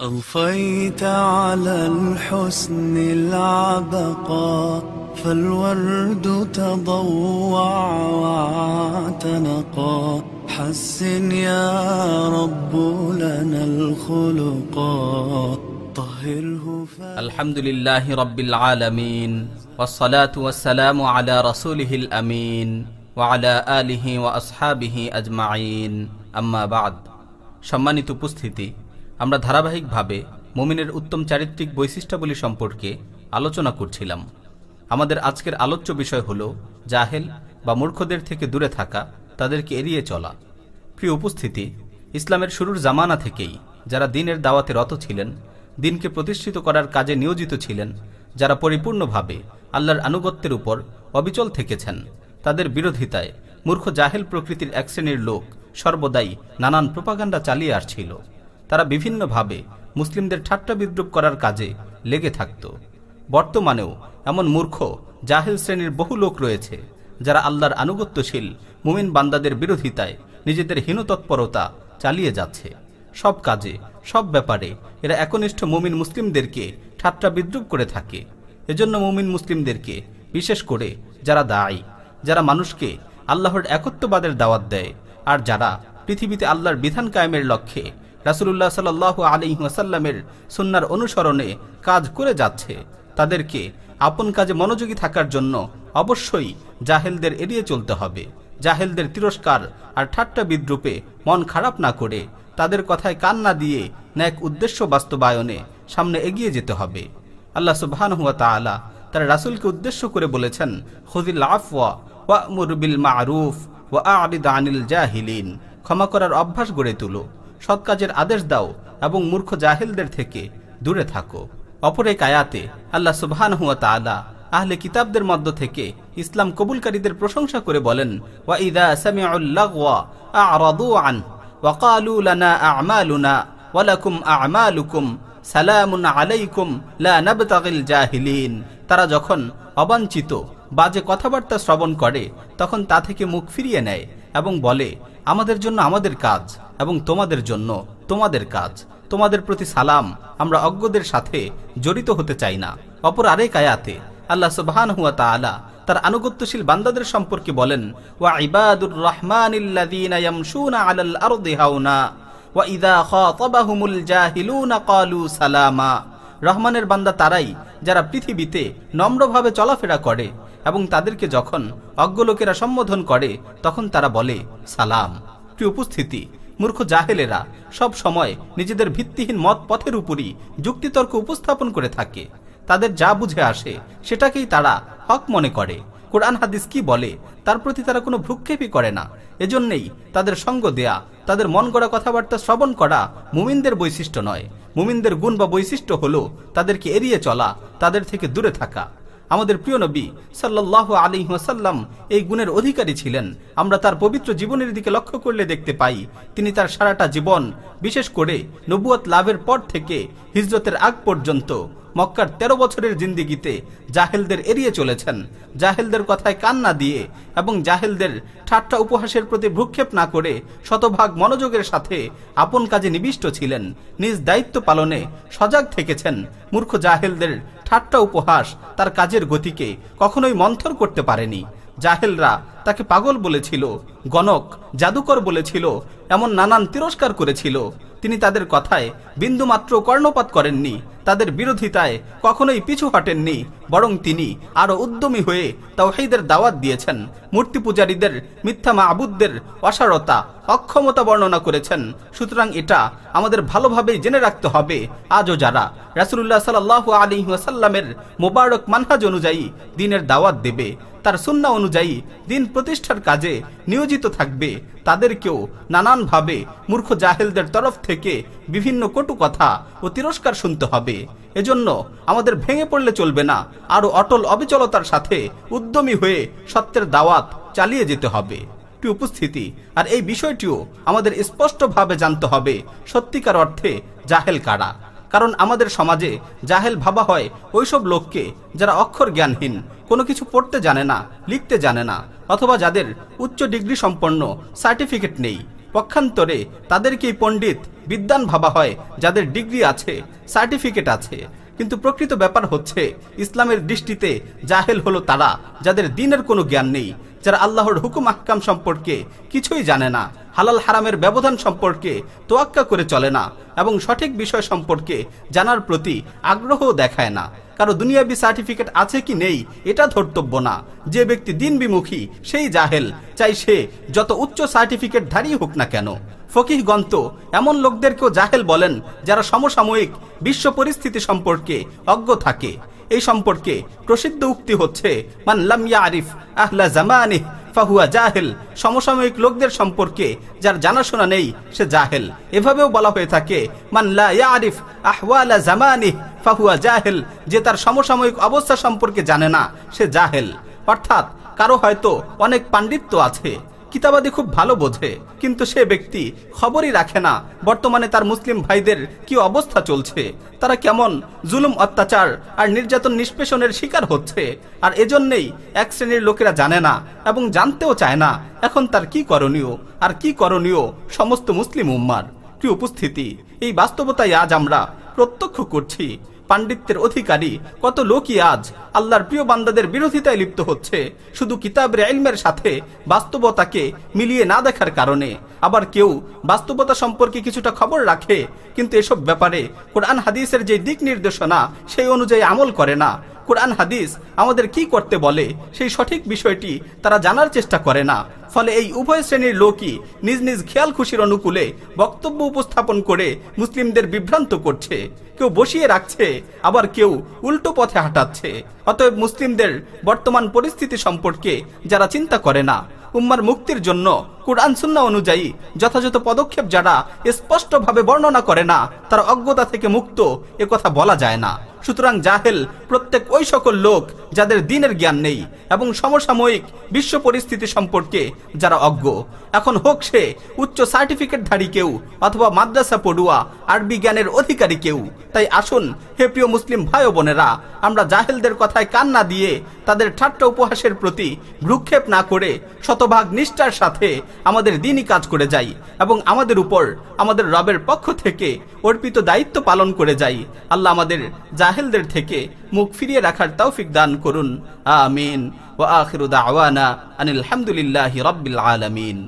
أضفيت على الحسن العبقى فالورد تضوع واعتنقا حسن يا رب لنا الخلقا طهره فلا الحمد لله رب العالمين والصلاة والسلام على رسوله الأمين وعلى آله وأصحابه أجمعين أما بعد সম্মানিত উপস্থিতি আমরা ধারাবাহিকভাবে মুমিনের উত্তম চারিত্রিক বৈশিষ্ট্যাবলী সম্পর্কে আলোচনা করছিলাম। আমাদের আজকের আলোচ্য বিষয় হল জাহেল বা মূর্খদের থেকে দূরে থাকা, তাদেরকে এড়িয়ে চলা। প্রিয় উপস্থিতি, ইসলামের শুরুর জামানা থেকেই যারা দিনের দাওয়াতে রত ছিলেন, দিনকে প্রতিষ্ঠিত করার কাজে নিয়োজিত ছিলেন, যারা পরিপূর্ণভাবে আল্লাহর আনুগত্যের উপর অবিচল থেকেছেন, তাদের বিরোধিতায় মূর্খ জাহেল প্রকৃতির এক শ্রেণির লোক সর্বদাই নানান প্রপাগান্ডা চালিয়ে আসছিল। তারা বিভিন্নভাবে মুসলিমদের ঠাট্টা বিদ্রুপ করার কাজে লেগে থাকত। বর্তমানেও এমন মূর্খ, জাহেল শ্রেণির বহু লোক রয়েছে, যারা আল্লাহর আনুগত্যশীল মুমিন বান্দাদের বিরোধিতায় নিজেদের হীনতৎপরতা চালিয়ে যাচ্ছে। সব কাজে, সব ব্যাপারে এরা একনিষ্ঠ মুমিন মুসলিমদেরকে ঠাট্টা বিদ্রুপ করে থাকে। এজন্য মুমিন মুসলিমদেরকে, বিশেষ করে যারা দায়ী, যারা মানুষকে আল্লাহর একত্ববাদের দাওয়াত দেয়, আর যারা পৃথিবীতে আল্লাহর বিধান কায়েমের লক্ষ্যে রাসুলুল্লাহ সাল আলী ওয়াসাল্লামের সুন্নার অনুসরণে কাজ করে যাচ্ছে। তাদেরকে আপন কাজে মনোযোগী থাকার জন্য অবশ্যই জাহেলদের এড়িয়ে চলতে হবে। জাহেলদের তিরস্কার আর ঠাট্টা বিদ্রুপে মন খারাপ না করে তাদের কথায় কান না দিয়ে ন্যাক উদ্দেশ্য বাস্তবায়নে সামনে এগিয়ে যেতে হবে। আল্লাহ সুবহান হুয়া তাআলা তার রাসূলকে উদ্দেশ্য করে বলেছেন, খুযিল আফওয়া ওয়া'মুর বিল মা'রুফ ওয়া আ'রিদ আনিল জাহিলিন। ক্ষমা করার অভ্যাস গড়ে তুলো। সৎ কাজের আদেশ দাও এবং মূর্খ জাহেলদের থেকে দূরে থাকো। অপর এক আয়াতে আল্লাহ সুবহান হুয়া তাআলা আহলে কিতাবদের মধ্য থেকে ইসলাম কবুলকারীদের প্রশংসা করে বলেন, ওয়া আন লা জাহিলিন। তারা যখন অবাঞ্ছিত, বাজে কথাবার্তা শ্রবণ করে, তখন তা থেকে মুখ ফিরিয়ে নেয় এবং বলে, আমাদের জন্য আমাদের কাজ। এবং তোমাদের জন্য তোমাদের কাজ। তোমাদের প্রতি সালাম আমরা অজ্ঞদের সাথে জড়িত হতে চাই না। অপর আরেক আয়াতে আল্লাহ সুবহান হুয়া তাআলা তার আনুগত্যশীল বান্দাদের সম্পর্কে বলেন, ওয়া ইবাদুর হাওনা, ওয়া সালামা। রহমানের বান্দা তারাই যারা পৃথিবীতে নম্রভাবে চলাফেরা করে এবং তাদেরকে যখন অজ্ঞ লোকেরা সম্বোধন করে, তখন তারা বলে, সালাম। উপস্থিতি মূর্খ জাহেলেরা সব সময় নিজেদের ভিত্তিহীন মত পথের উপরই যুক্তিতর্ক উপস্থাপন করে থাকে। তাদের যা বুঝে আসে, সেটাকেই তারা হক মনে করে। কোরআন হাদিস কি বলে, তার প্রতি তারা কোনো ভ্রুক্ষেপই করে না। এজন্যই তাদের সঙ্গ দেয়া, তাদের মন গড়া কথাবার্তা শ্রবণ করা মুমিনদের বৈশিষ্ট্য নয়। মুমিনদের গুণ বা বৈশিষ্ট্য হলো তাদেরকে এড়িয়ে চলা, তাদের থেকে দূরে থাকা। আমাদের প্রিয় নবী সাল্লাহ আলী ওয়াসাল্লাম এই গুণের অধিকারী ছিলেন। আমরা তার পবিত্র জীবনের দিকে লক্ষ্য করলে দেখতে পাই, তিনি তার সারাটা জীবন, বিশেষ করে নবুয়ত লাভের পর থেকে হিজরতের আগ পর্যন্ত মক্কার ১৩ বছরের জিন্দিগিতে জাহেলদের এড়িয়ে চলেছেন। জাহেলদের কথায় কান না দিয়ে এবং জাহেলদের ঠাট্টা উপহাসের প্রতি ভ্রুক্ষেপ না করে শতভাগ মনোযোগের সাথে আপন কাজে নিবিষ্ট ছিলেন। নিজ দায়িত্ব পালনে সজাগ থেকেছেন। মূর্খ জাহেলদের ঠাট্টা উপহাস তার কাজের গতিকে কখনোই মন্থর করতে পারেনি। জাহেলরা তাকে পাগল বলেছিল, গণক, জাদুকর বলেছিল, এমন নানান তিরস্কার করেছিল। তিনি তাদের কথায় বিন্দুমাত্র কর্ণপাত করেননি, তাদের বিরোধিতায় কখনোই পিছু হটেননি, বরং তিনি আরও উদ্যমী হয়ে তাওহীদের দাওয়াত দিয়েছেন মূর্তি পূজারীদের মিথ্যা মাহবুদদের অসারতা, অক্ষমতা বর্ণনা করেছেন। সুতরাং এটা আমাদের ভালোভাবেই জেনে রাখতে হবে, আজও যারা রাসুল্লাহ সাল আলী ওয়াসাল্লামের মোবারক মানহাজ অনুযায়ী দিনের দাওয়াত দেবে তার সুন্না অনুযায়ী দিন প্রতিষ্ঠার কাজে নিয়োজিত থাকবে। তাদেরকেও নানানভাবে মূর্খ জাহেলদের তরফ থেকে বিভিন্ন কটু কথা ও তিরস্কার শুনতে হবে। এজন্য আমাদের ভেঙে পড়লে চলবে না আরও অটল অবিচলতার সাথে উদ্যমী হয়ে সত্যের দাওয়াত চালিয়ে যেতে হবে। উপস্থিতি, আর এই বিষয়টিও আমাদের স্পষ্টভাবে জানতে হবে সত্যিকার অর্থে জাহেল কারা। কারণ আমাদের সমাজে জাহেল ভাবা হয় ওইসব লোককে যারা অক্ষর জ্ঞানহীন, কোনো কিছু পড়তে জানে না, লিখতে জানে না, অথবা যাদের উচ্চ ডিগ্রি সম্পন্ন সার্টিফিকেট নেই। পক্ষান্তরে তাদেরকেই পণ্ডিত, বিদ্বান ভাবা হয় যাদের ডিগ্রি আছে, সার্টিফিকেট আছে। কিন্তু প্রকৃত ব্যাপার হচ্ছে, ইসলামের দৃষ্টিতে জাহেল হলো তারা যাদের দিনের কোনো জ্ঞান নেই, যারা আল্লাহর হুকুম আহকাম সম্পর্কে কিছুই জানে না হালাল হারামের ব্যবধান সম্পর্কে তোয়াক্কা করে চলে না এবং সঠিক বিষয় সম্পর্কে জানার প্রতি আগ্রহ দেখায় না। কারও দুনিয়াবি সার্টিফিকেট আছে কি নেই, এটা ধর্তব্য না। যে ব্যক্তি দিন বিমুখী, সেই জাহেল, চাই সে যত উচ্চ সার্টিফিকেট ধারী হোক না কেন। ফকিহ গন্ত এমন লোকদেরকেও জাহেল বলেন, যারা সমসাময়িক বিশ্ব পরিস্থিতি সম্পর্কে অজ্ঞ থাকে। এই সম্পর্কে প্রসিদ্ধ উক্তি হচ্ছে, মান লাম ইয়ারিফ আহলা জামানিহ ফাহুয়া জাহেল। সমসাময়িক লোকদের সম্পর্কে যার জানাশোনা নেই, সে জাহেল। এভাবেও বলা হয়ে থাকে মানলা ইয়ারিফ আহওয়ালা জামানি ফাহুয়া জাহেল যে তার সমসাময়িক অবস্থা সম্পর্কে জানে না, সে জাহেল। অর্থাৎ, কারও হয়তো অনেক পাণ্ডিত্য আছে। কিতাবাদি খুব ভালো বোঝে, কিন্তু সে ব্যক্তি খবরই রাখে না। বর্তমানে তার মুসলিম ভাইদের কি অবস্থা চলছে? তারা কেমন জুলুম, অত্যাচার আর নির্যাতন নিষ্পেষণের শিকার হচ্ছে? আর এজন্যই এক শ্রেণির লোকেরা জানে না এবং জানতেও চায় না, এখন তার কি করণীয়? আর কি করণীয় সমস্ত মুসলিম উম্মার? কি উপস্থিতি, এই বাস্তবতায় আজ আমরা প্রত্যক্ষ করছি। পাণ্ডিত্যের অধিকারী, কত লোকই আজ আল্লাহর প্রিয় বান্দাদের বিরোধিতায় লিপ্ত হচ্ছে, শুধু কিতাবের এলমের সাথে বাস্তবতাকে মিলিয়ে না দেখার কারণে। আবার কেউ বাস্তবতা সম্পর্কে কিছুটা খবর রাখে, কিন্তু এসব ব্যাপারে কোরআন হাদিসের যে দিক নির্দেশনা, সেই অনুযায়ী আমল করে না। কোরআন হাদিস আমাদের কি করতে বলে, সেই সঠিক বিষয়টি তারা জানার চেষ্টা করে না। ফলে এই উভয় শ্রেণির লোকই নিজ নিজ খেয়াল খুশির অনুকূলে বক্তব্য উপস্থাপন করে মুসলিমদের বিভ্রান্ত করছে। কেউ বসিয়ে রাখছে, আবার কেউ উল্টো পথে হাঁটাচ্ছে। অতএব মুসলিমদের বর্তমান পরিস্থিতি সম্পর্কে যারা চিন্তা করে না, উম্মার মুক্তির জন্য কোরআন সুন্না অনুযায়ী যথাযথ পদক্ষেপ যারা স্পষ্টভাবে বর্ণনা করে না, তারা অজ্ঞতা থেকে মুক্ত কথা বলা যায় না। সুতরাং জাহেল প্রত্যেক ওই সকল লোক যাদের দিনের জ্ঞান নেই এবং সমসাময়িক বিশ্ব পরিস্থিতি সম্পর্কে যারা অজ্ঞ। এখন হোক সে উচ্চ সার্টিফিকেটধারী কেউ অথবা মাদ্রাসা পড়ুয়া, আরবি জ্ঞানের অধিকারী কেউ। তাই আসুন, হে প্রিয় মুসলিম ভাই বোনেরা আমরা জাহেলদের কথায় কান না দিয়ে তাদের ঠাট্টা উপহাসের প্রতি ভ্রুক্ষেপ না করে শতভাগ নিষ্ঠার সাথে আমাদের দিনই কাজ করে যাই এবং আমাদের উপর আমাদের রবের পক্ষ থেকে অর্পিত দায়িত্ব পালন করে যাই। আল্লাহ আমাদের জাহেলদের থেকে মুখ ফিরিয়ে রাখার তৌফিক দান করুন। আমিন। ও আখিরুদা আওয়ানা আনিল হামদুলিল্লাহি আলামিন।